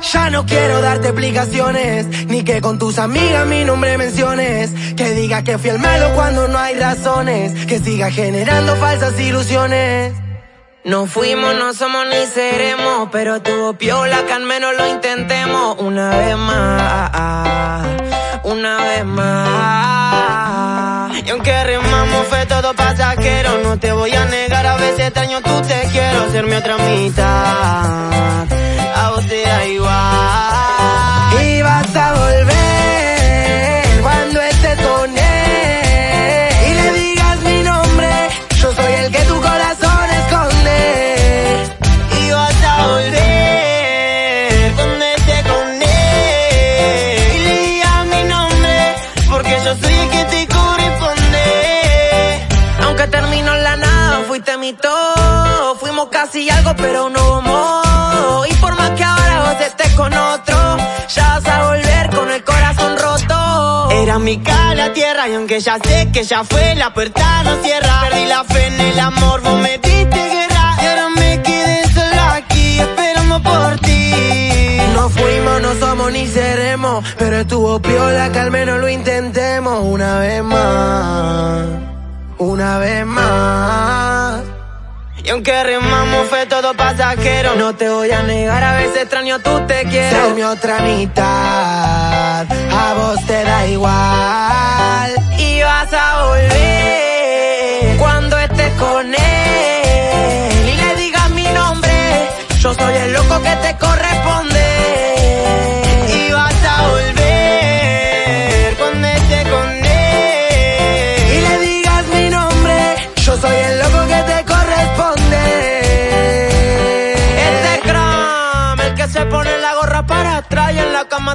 Ya no quiero darte explicaciones, ni que con tus amigas mi nombre menciones. Que digas que fui el malo cuando no hay razones, que siga generando falsas ilusiones. No fuimos, no somos ni seremos, pero tuvo piola que al menos lo intentemos una vez más, una vez más. Y aunque remamos fue todo pasajero, no te voy a negar, a veces extraño tú te quiero ser mi otra mitad. Fuiste mi todo. Fuimos casi algo, pero no hubo Y por más que ahora vos estés con otro, ya vas a volver con el corazón roto. Era mi cala tierra y aunque ya sé que ya fue, la puerta no cierra. Perdí la fe en el amor, vos me diste guerra. Y ahora me quedé sola aquí esperando por ti. No fuimos, no somos ni seremos, pero estuvo piola que al menos lo intentemos una vez más, una vez más. Y aunque remamos fue todo pasajero, no te voy a negar, a veces extraño tú te Ser quiero. mi otra mitad, a vos te da igual.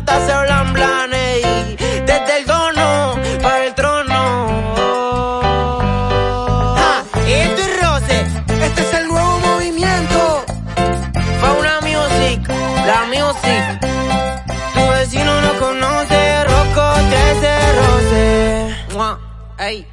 Y en la cama te hace blan blan, ey. Desde el dono para el trono. Ah, esto es Rose, Este es el nuevo movimiento. Fauna Music, la music. Tu vecino no conoce, Rocco 13 Rose. Mua, Ey.